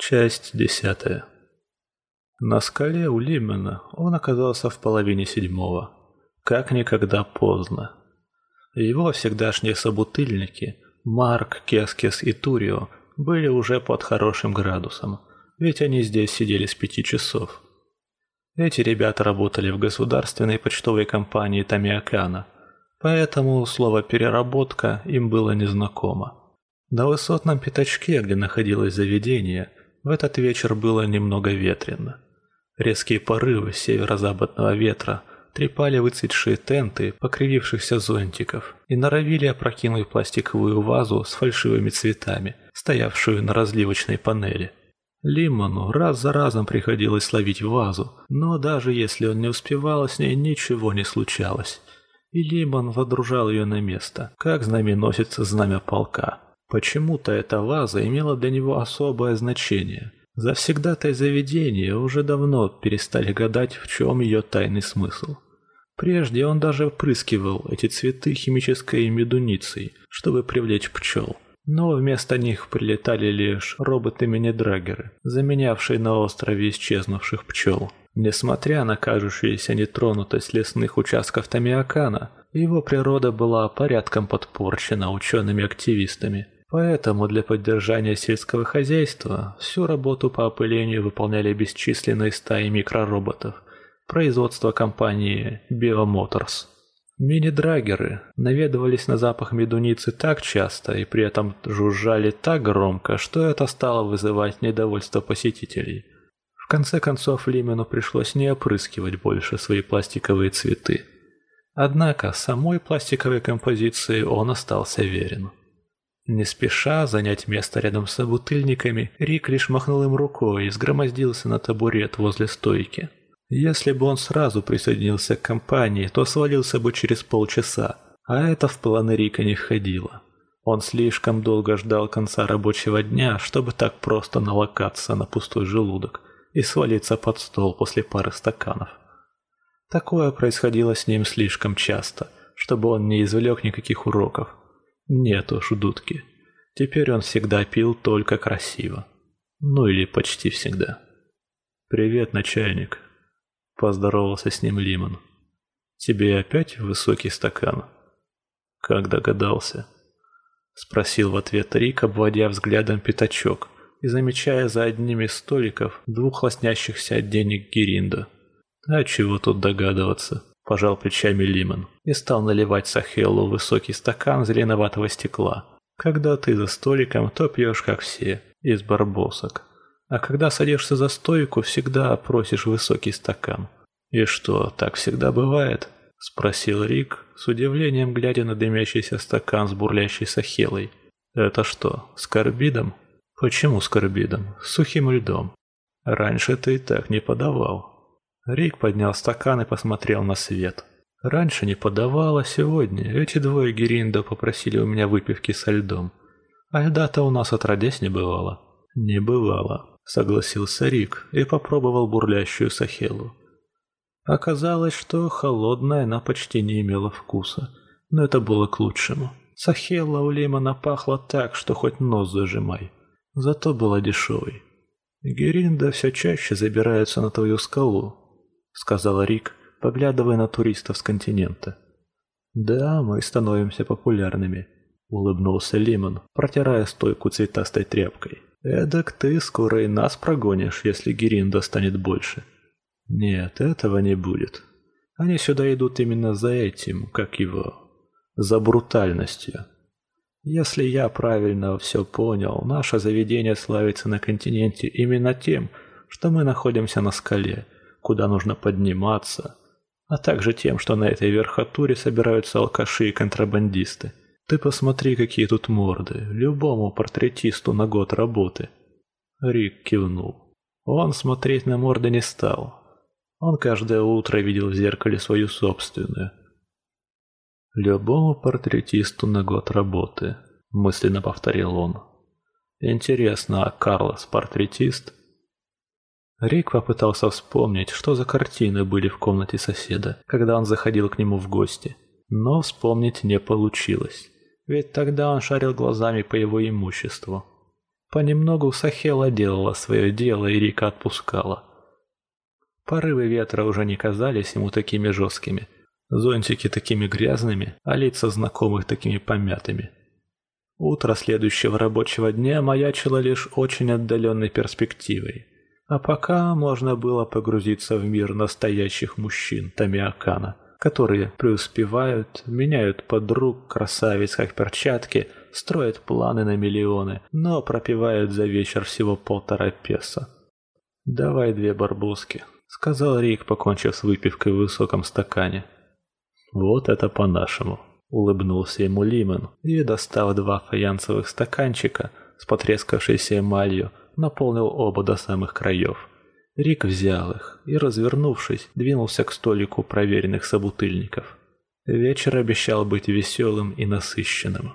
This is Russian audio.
Часть десятая. На скале у Лимена он оказался в половине седьмого. Как никогда поздно. Его всегдашние собутыльники, Марк, Кескес и Турио, были уже под хорошим градусом, ведь они здесь сидели с пяти часов. Эти ребята работали в государственной почтовой компании Тамиакана, поэтому слово «переработка» им было незнакомо. На высотном пятачке, где находилось заведение – в этот вечер было немного ветрено. Резкие порывы северо-западного ветра трепали выцветшие тенты покривившихся зонтиков и норовили опрокинуть пластиковую вазу с фальшивыми цветами, стоявшую на разливочной панели. Лимону раз за разом приходилось ловить вазу, но даже если он не успевал, с ней ничего не случалось. И Лимон водружал ее на место, как знаменосец знамя полка. Почему-то эта ваза имела для него особое значение. Завсегдатай заведения уже давно перестали гадать, в чем ее тайный смысл. Прежде он даже впрыскивал эти цветы химической медуницей, чтобы привлечь пчел. Но вместо них прилетали лишь роботы-мини-драгеры, заменявшие на острове исчезнувших пчел. Несмотря на кажущуюся нетронутость лесных участков Тамиакана, его природа была порядком подпорчена учеными-активистами. Поэтому для поддержания сельского хозяйства всю работу по опылению выполняли бесчисленные стаи микророботов производства компании Biomotors. Мини-драгеры наведывались на запах медуницы так часто и при этом жужжали так громко, что это стало вызывать недовольство посетителей. В конце концов Лимену пришлось не опрыскивать больше свои пластиковые цветы. Однако самой пластиковой композиции он остался верен. Не спеша занять место рядом с собутыльниками, Рик лишь махнул им рукой и сгромоздился на табурет возле стойки. Если бы он сразу присоединился к компании, то свалился бы через полчаса, а это в планы Рика не входило. Он слишком долго ждал конца рабочего дня, чтобы так просто налокаться на пустой желудок и свалиться под стол после пары стаканов. Такое происходило с ним слишком часто, чтобы он не извлек никаких уроков. Нет уж, дудки. Теперь он всегда пил только красиво. Ну или почти всегда. «Привет, начальник», — поздоровался с ним Лимон. «Тебе опять высокий стакан?» «Как догадался?» — спросил в ответ Рик, обводя взглядом пятачок и замечая за одним из столиков двух лоснящихся от денег Геринда. «А чего тут догадываться?» Пожал плечами Лимон и стал наливать Сахелу высокий стакан зеленоватого стекла. Когда ты за столиком, то пьешь, как все, из барбосок. А когда садишься за стойку, всегда просишь высокий стакан. И что, так всегда бывает? Спросил Рик, с удивлением глядя на дымящийся стакан с бурлящей сахелой. Это что, с карбидом? Почему с карбидом? С сухим льдом. Раньше ты так не подавал. Рик поднял стакан и посмотрел на свет. Раньше не подавала, сегодня эти двое Геринда попросили у меня выпивки со льдом. А льда-то у нас отродясь не бывало. Не бывало, согласился Рик и попробовал бурлящую сахелу. Оказалось, что холодная она почти не имела вкуса, но это было к лучшему. Сахела у Лимона пахла так, что хоть нос зажимай. Зато была дешевой. Геринда все чаще забираются на твою скалу, — сказал Рик, поглядывая на туристов с континента. «Да, мы становимся популярными», — улыбнулся Лимон, протирая стойку цветастой тряпкой. «Эдак ты скоро и нас прогонишь, если Геринда станет больше». «Нет, этого не будет. Они сюда идут именно за этим, как его, за брутальностью. Если я правильно все понял, наше заведение славится на континенте именно тем, что мы находимся на скале» куда нужно подниматься, а также тем, что на этой верхотуре собираются алкаши и контрабандисты. Ты посмотри, какие тут морды, любому портретисту на год работы. Рик кивнул. Он смотреть на морды не стал. Он каждое утро видел в зеркале свою собственную. «Любому портретисту на год работы», — мысленно повторил он. «Интересно, а Карлос портретист?» Рик попытался вспомнить, что за картины были в комнате соседа, когда он заходил к нему в гости. Но вспомнить не получилось. Ведь тогда он шарил глазами по его имуществу. Понемногу Сахела делала свое дело, и Рика отпускала. Порывы ветра уже не казались ему такими жесткими, зонтики такими грязными, а лица знакомых такими помятыми. Утро следующего рабочего дня маячило лишь очень отдаленной перспективой. А пока можно было погрузиться в мир настоящих мужчин Тамиакана, которые преуспевают, меняют подруг, красавиц как перчатки, строят планы на миллионы, но пропивают за вечер всего полтора песо. «Давай две барбуски», — сказал Рик, покончив с выпивкой в высоком стакане. «Вот это по-нашему», — улыбнулся ему Лимон и, достав два фаянсовых стаканчика с потрескавшейся эмалью, наполнил оба до самых краев. Рик взял их и, развернувшись, двинулся к столику проверенных собутыльников. Вечер обещал быть веселым и насыщенным.